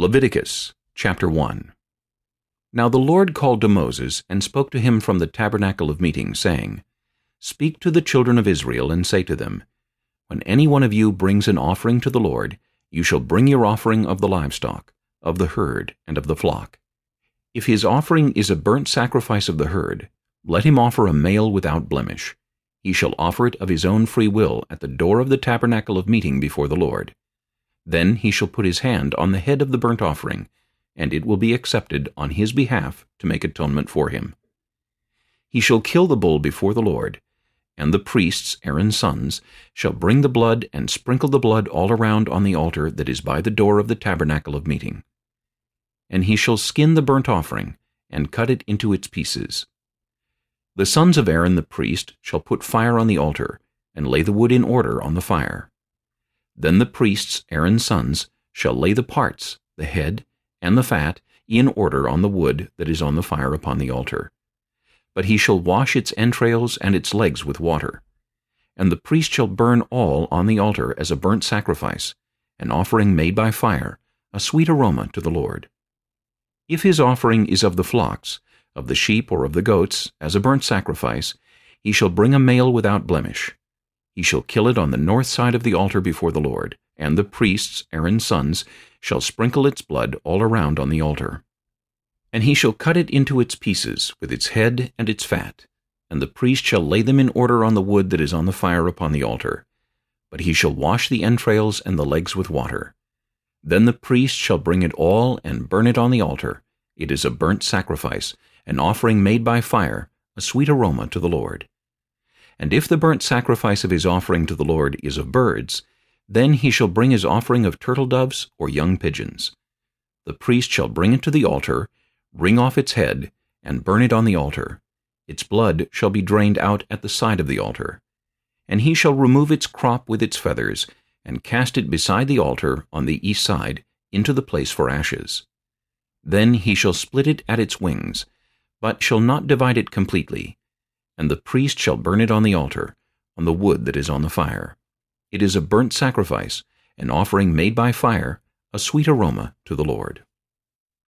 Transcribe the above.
Leviticus chapter 1 Now the Lord called to Moses, and spoke to him from the tabernacle of meeting, saying, Speak to the children of Israel, and say to them, When any one of you brings an offering to the Lord, you shall bring your offering of the livestock, of the herd, and of the flock. If his offering is a burnt sacrifice of the herd, let him offer a male without blemish. He shall offer it of his own free will at the door of the tabernacle of meeting before the Lord. Then he shall put his hand on the head of the burnt offering, and it will be accepted on his behalf to make atonement for him. He shall kill the bull before the Lord, and the priests, Aaron's sons, shall bring the blood and sprinkle the blood all around on the altar that is by the door of the tabernacle of meeting. And he shall skin the burnt offering, and cut it into its pieces. The sons of Aaron the priest shall put fire on the altar, and lay the wood in order on the fire. Then the priests, Aaron's sons, shall lay the parts, the head, and the fat, in order on the wood that is on the fire upon the altar. But he shall wash its entrails and its legs with water. And the priest shall burn all on the altar as a burnt sacrifice, an offering made by fire, a sweet aroma to the Lord. If his offering is of the flocks, of the sheep or of the goats, as a burnt sacrifice, he shall bring a male without blemish. He shall kill it on the north side of the altar before the Lord, and the priests, Aaron's sons, shall sprinkle its blood all around on the altar. And he shall cut it into its pieces, with its head and its fat, and the priest shall lay them in order on the wood that is on the fire upon the altar. But he shall wash the entrails and the legs with water. Then the priest shall bring it all and burn it on the altar. It is a burnt sacrifice, an offering made by fire, a sweet aroma to the Lord. And if the burnt sacrifice of his offering to the Lord is of birds, then he shall bring his offering of turtle doves or young pigeons. The priest shall bring it to the altar, wring off its head, and burn it on the altar. Its blood shall be drained out at the side of the altar. And he shall remove its crop with its feathers, and cast it beside the altar on the east side into the place for ashes. Then he shall split it at its wings, but shall not divide it completely, and the priest shall burn it on the altar, on the wood that is on the fire. It is a burnt sacrifice, an offering made by fire, a sweet aroma to the Lord.